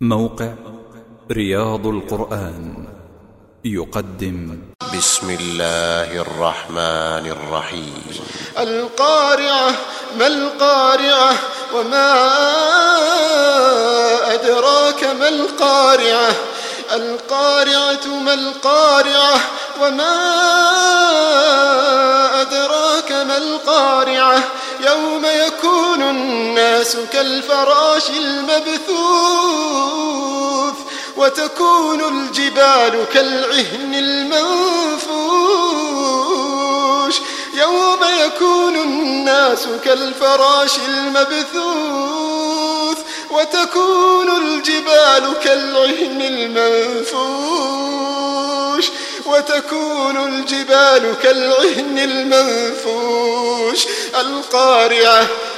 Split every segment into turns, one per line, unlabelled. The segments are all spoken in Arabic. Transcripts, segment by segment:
موقع رياض القرآن يقدم.
بسم الله الرحمن الرحيم.
القارعة ما القارعة وما أدراك ما القارعة؟ القارعة ما القارعة وما الناس كالفراش المبثوث وتكون الجبال كالعهن المنفوش. يوم يكون الناس كالفراش المبثوث وتكون الجبال كالعهن المنفوش. وتكون الجبال كالعهن المنفوش. القارعة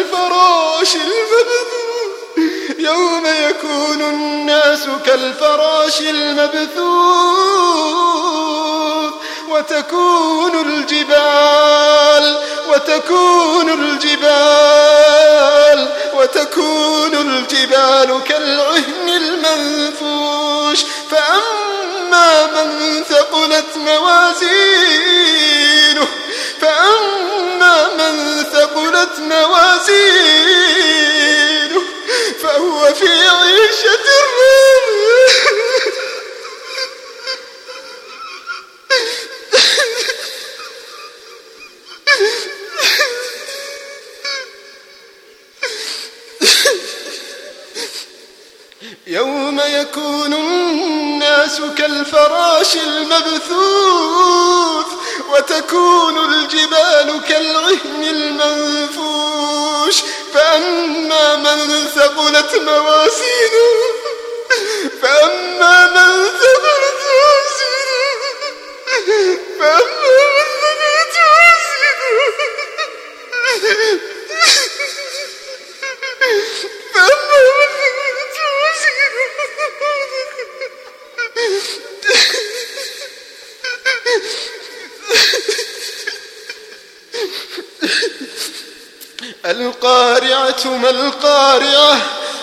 كالفراش المبثوث يوم يكون الناس كالفراش المبثوث. وتكون الجبال وتكون الجبال وتكون الجبال كالعهن المنفوش. فأما من ثقلت موازينه عيشة راضية يوم يكون الناس كالفراش المبثوث وتكون الجبال كالعهن المنفوش. فأما من ثقلت موازينه فأما من ثقلت موازينه فأما من ثقلت موازينه فأما من ثقلت القارعة ما القارعة؟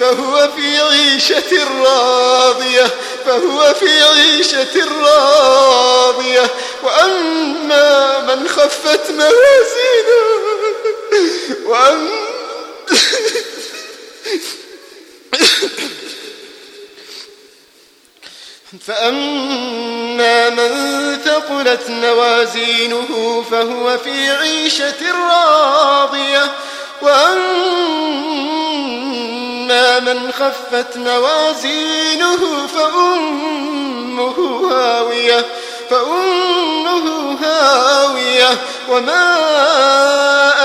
فهو في عيشة راضية فهو في عيشة راضية. وأما من خفت موازينه وأما فأما من ثقلت موازينه فهو في عيشة راضية. وأما من خفت موازينه فأمه هاوية فأمه هاوية. وما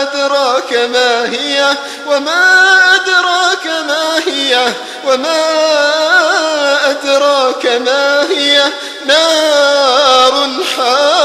أدراك ما هي وما أدراك ما هي وما أدراك ما هي. نار حامية